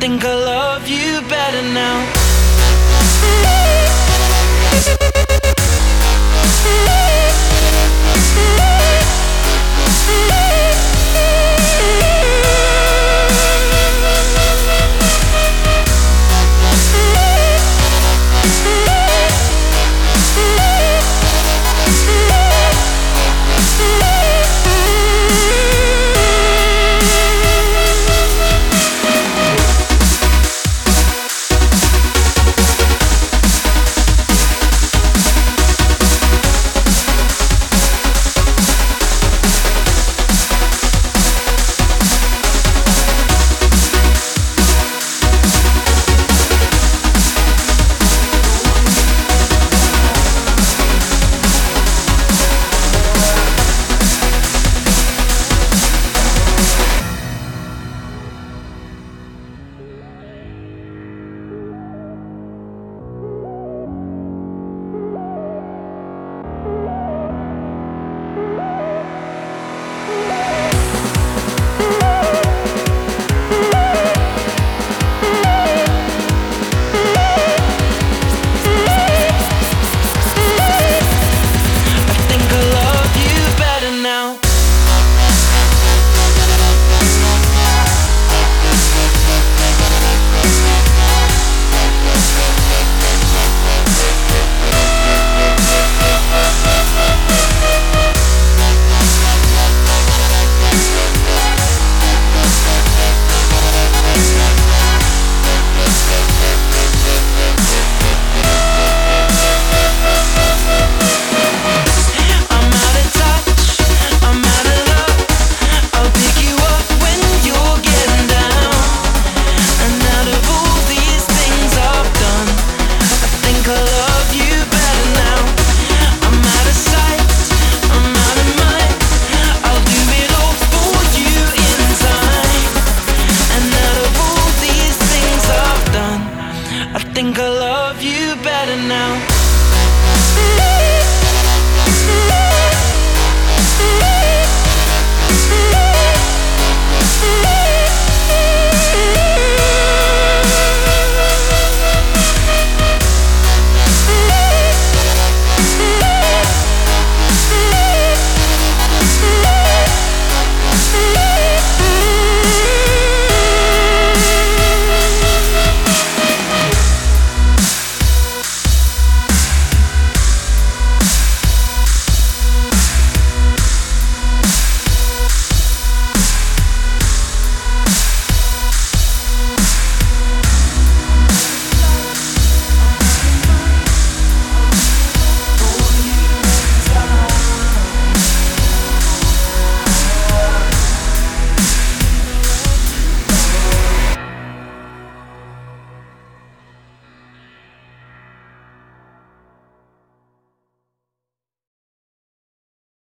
think I love you better now.